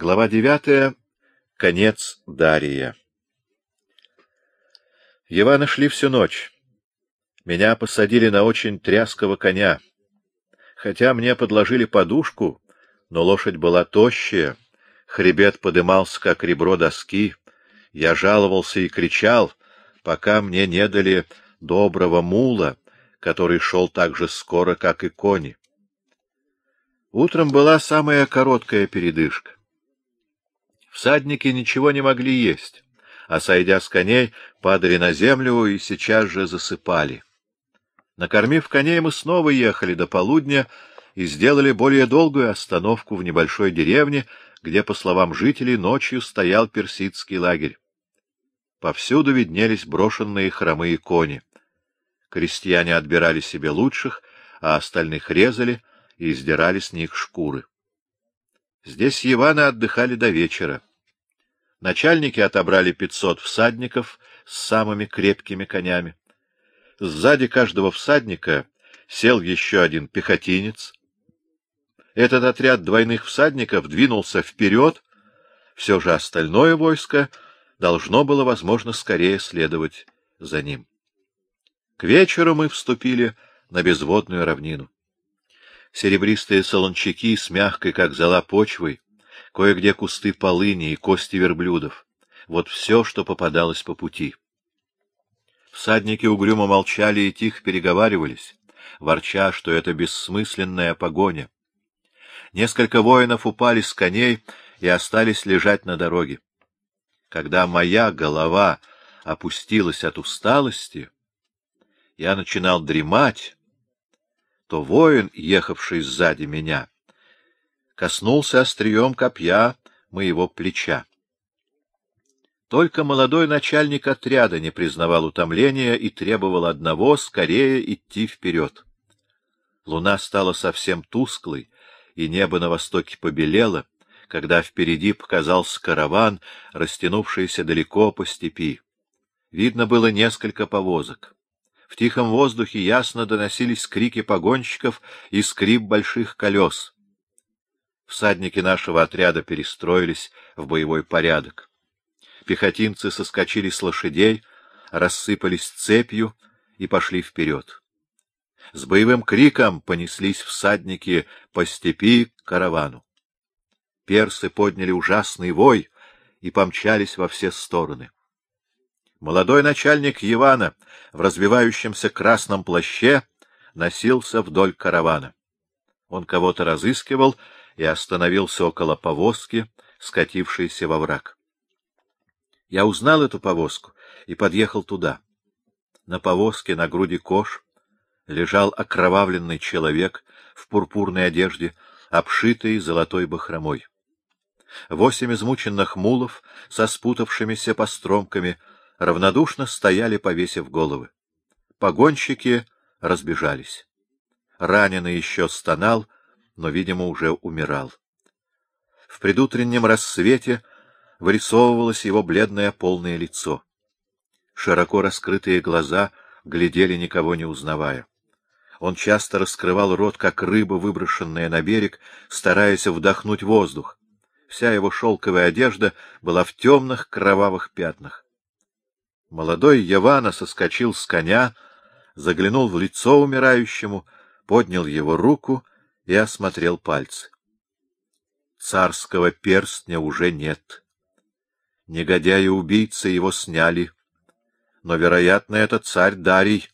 Глава девятая. Конец Дария. Ивана шли всю ночь. Меня посадили на очень тряского коня. Хотя мне подложили подушку, но лошадь была тощая, хребет подымался, как ребро доски. Я жаловался и кричал, пока мне не дали доброго мула, который шел так же скоро, как и кони. Утром была самая короткая передышка. Всадники ничего не могли есть, а, сойдя с коней, падали на землю и сейчас же засыпали. Накормив коней, мы снова ехали до полудня и сделали более долгую остановку в небольшой деревне, где, по словам жителей, ночью стоял персидский лагерь. Повсюду виднелись брошенные хромые кони. Крестьяне отбирали себе лучших, а остальных резали и сдирали с них шкуры. Здесь Иваны отдыхали до вечера. Начальники отобрали пятьсот всадников с самыми крепкими конями. Сзади каждого всадника сел еще один пехотинец. Этот отряд двойных всадников двинулся вперед, все же остальное войско должно было, возможно, скорее следовать за ним. К вечеру мы вступили на безводную равнину. Серебристые солончаки с мягкой, как зола, почвой, кое-где кусты полыни и кости верблюдов. Вот все, что попадалось по пути. Всадники угрюмо молчали и тихо переговаривались, ворча, что это бессмысленная погоня. Несколько воинов упали с коней и остались лежать на дороге. Когда моя голова опустилась от усталости, я начинал дремать, то воин, ехавший сзади меня, коснулся острием копья моего плеча. Только молодой начальник отряда не признавал утомления и требовал одного — скорее идти вперед. Луна стала совсем тусклой, и небо на востоке побелело, когда впереди показался караван, растянувшийся далеко по степи. Видно было несколько повозок. В тихом воздухе ясно доносились крики погонщиков и скрип больших колес. Всадники нашего отряда перестроились в боевой порядок. Пехотинцы соскочили с лошадей, рассыпались цепью и пошли вперед. С боевым криком понеслись всадники по степи к каравану. Персы подняли ужасный вой и помчались во все стороны. Молодой начальник Ивана в развивающемся красном плаще носился вдоль каравана. Он кого-то разыскивал и остановился около повозки, скатившейся во враг. Я узнал эту повозку и подъехал туда. На повозке на груди кош лежал окровавленный человек в пурпурной одежде, обшитый золотой бахромой. Восемь измученных мулов со спутавшимися постромками равнодушно стояли, повесив головы. Погонщики разбежались. Раненый еще стонал, но, видимо, уже умирал. В предутреннем рассвете вырисовывалось его бледное полное лицо. Широко раскрытые глаза глядели, никого не узнавая. Он часто раскрывал рот, как рыба, выброшенная на берег, стараясь вдохнуть воздух. Вся его шелковая одежда была в темных кровавых пятнах. Молодой Явана соскочил с коня, заглянул в лицо умирающему, поднял его руку и осмотрел пальцы. Царского перстня уже нет. Негодяи-убийцы его сняли. Но, вероятно, это царь Дарий.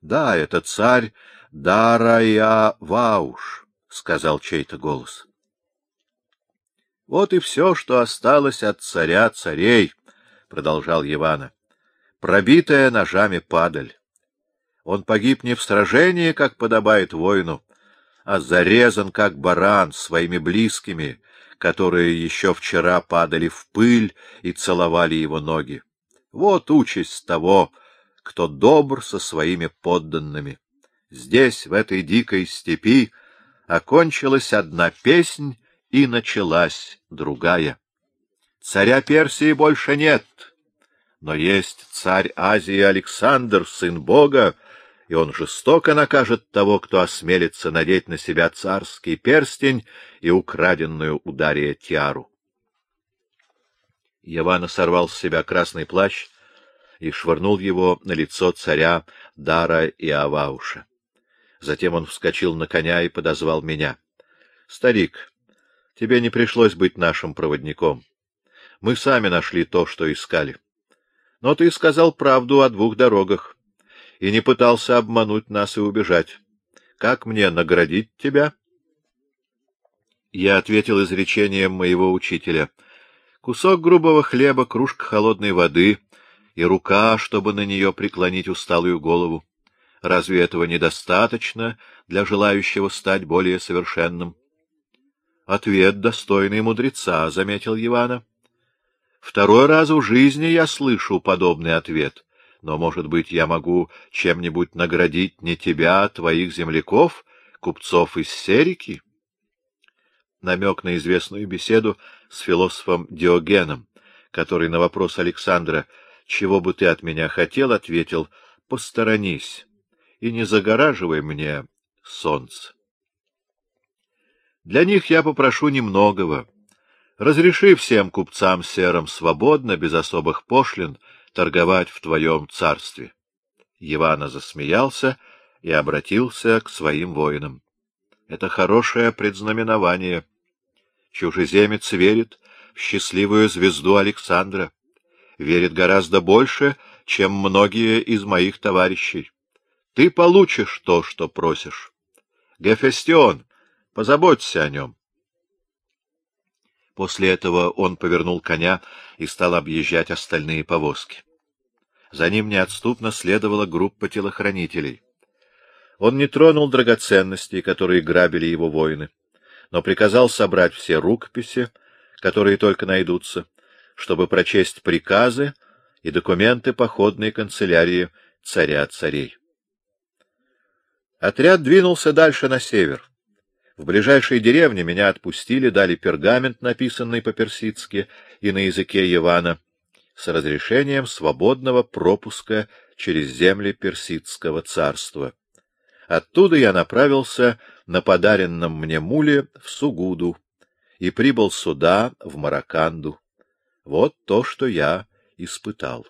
Да, это царь Дарая Вауш, — сказал чей-то голос. Вот и все, что осталось от царя царей, — продолжал Ивана, — пробитая ножами падаль. Он погиб не в сражении, как подобает воину, а зарезан, как баран, своими близкими, которые еще вчера падали в пыль и целовали его ноги. Вот участь того, кто добр со своими подданными. Здесь, в этой дикой степи, окончилась одна песнь и началась другая. Царя Персии больше нет, но есть царь Азии Александр, сын Бога, и он жестоко накажет того, кто осмелится надеть на себя царский перстень и украденную у тиару. Явана сорвал с себя красный плащ и швырнул его на лицо царя Дара и Авауша. Затем он вскочил на коня и подозвал меня. — Старик, тебе не пришлось быть нашим проводником. Мы сами нашли то, что искали. Но ты сказал правду о двух дорогах и не пытался обмануть нас и убежать. Как мне наградить тебя? Я ответил изречением моего учителя. Кусок грубого хлеба, кружка холодной воды и рука, чтобы на нее преклонить усталую голову. Разве этого недостаточно для желающего стать более совершенным? — Ответ достойный мудреца, — заметил Ивана. — Второй раз в жизни я слышу подобный ответ — но, может быть, я могу чем-нибудь наградить не тебя, а твоих земляков, купцов из Серики? Намек на известную беседу с философом Диогеном, который на вопрос Александра «Чего бы ты от меня хотел?» ответил «Посторонись и не загораживай мне солнце». Для них я попрошу немногого. Разреши всем купцам серым свободно, без особых пошлин, торговать в твоем царстве. Ивана засмеялся и обратился к своим воинам. Это хорошее предзнаменование. Чужеземец верит в счастливую звезду Александра, верит гораздо больше, чем многие из моих товарищей. Ты получишь то, что просишь. Гефестион, позаботься о нем. После этого он повернул коня и стал объезжать остальные повозки. За ним неотступно следовала группа телохранителей. Он не тронул драгоценностей, которые грабили его воины, но приказал собрать все рукописи, которые только найдутся, чтобы прочесть приказы и документы походной канцелярии царя-царей. Отряд двинулся дальше на север. В ближайшей деревне меня отпустили, дали пергамент, написанный по-персидски и на языке Ивана, с разрешением свободного пропуска через земли Персидского царства. Оттуда я направился на подаренном мне муле в Сугуду и прибыл сюда, в Мараканду. Вот то, что я испытал.